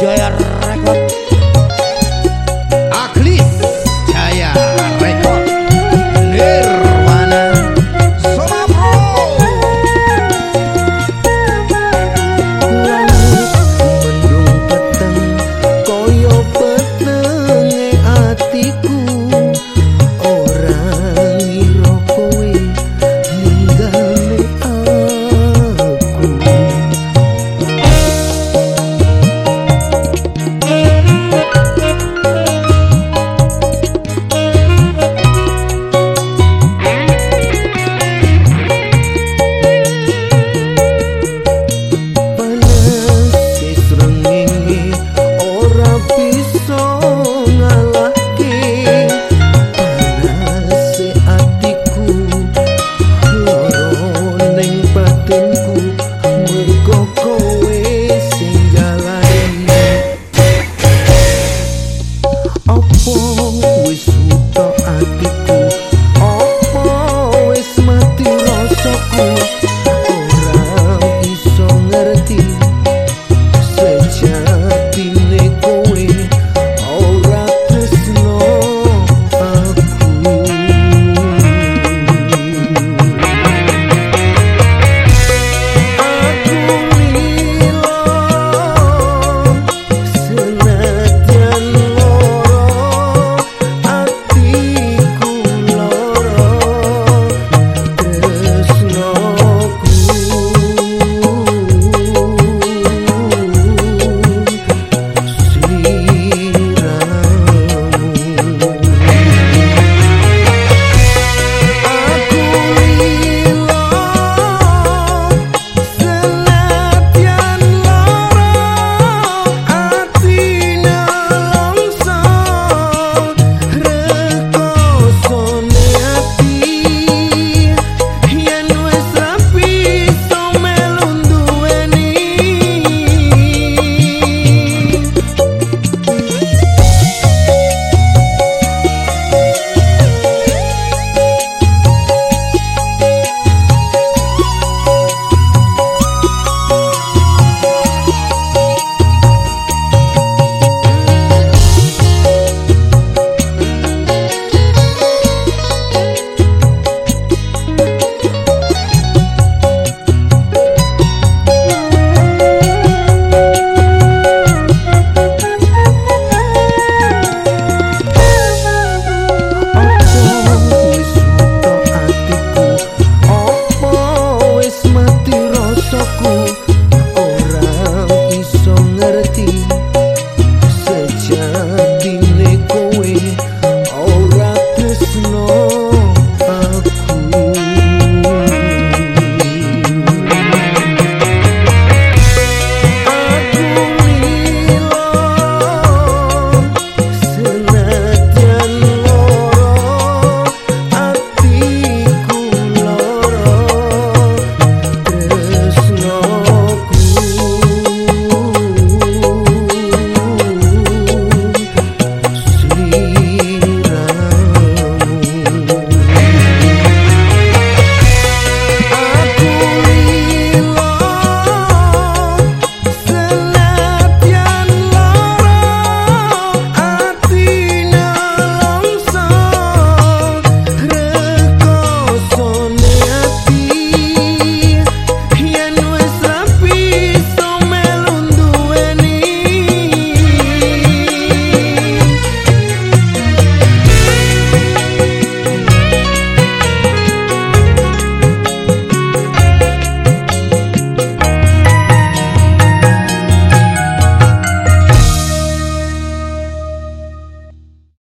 Jaya Rekord opo wis suka atiku mengerti